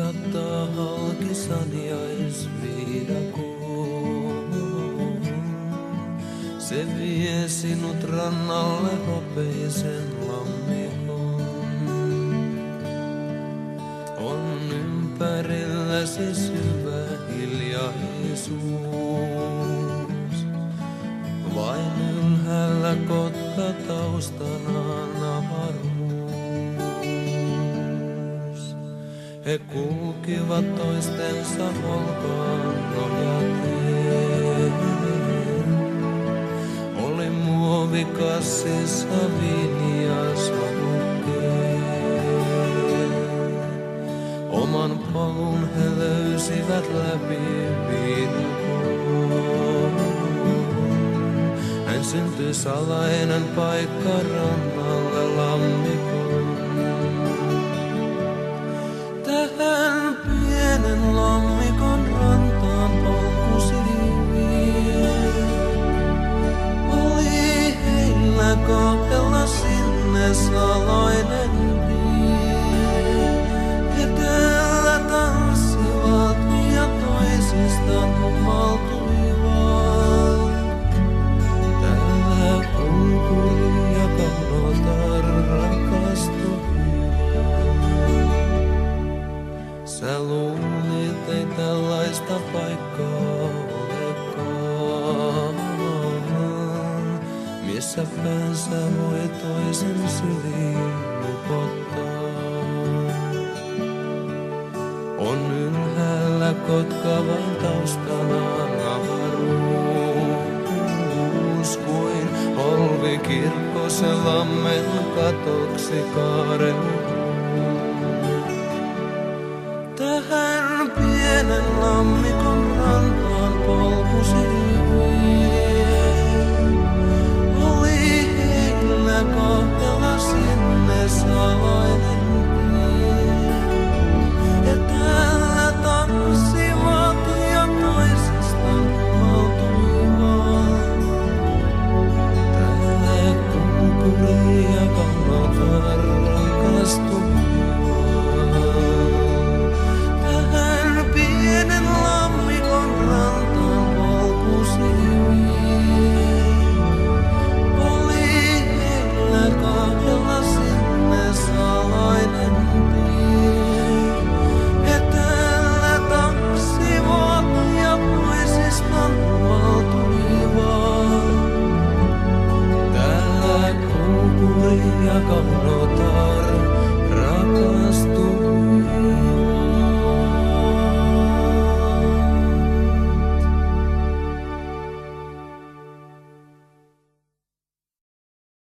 odottaa halki sanjaisviidakuu. Se vie sinut rannalle hopeisen lammikon. On ympärilläsi syvä hiljaisuus. Vain ylhäällä kotta taustana He kulkivat toistensa olkaan nojaten. Oli muovikassissa viiniä savukkeet. Oman polun he löysivät läpi viidakon. Hän syntyi salainen paikka rannalle lammikon. Tähän pienen lammikon rantaan polkusi vie. Oli heillä kahdella sinne salainen luulit, ei tällaista paikkaa olekaan, missä päänsä voi toisen syliin lupottaa. On ylhäällä kotka vain taustalla avaruus kuin holvi kirkko se lammen katoksi kaaren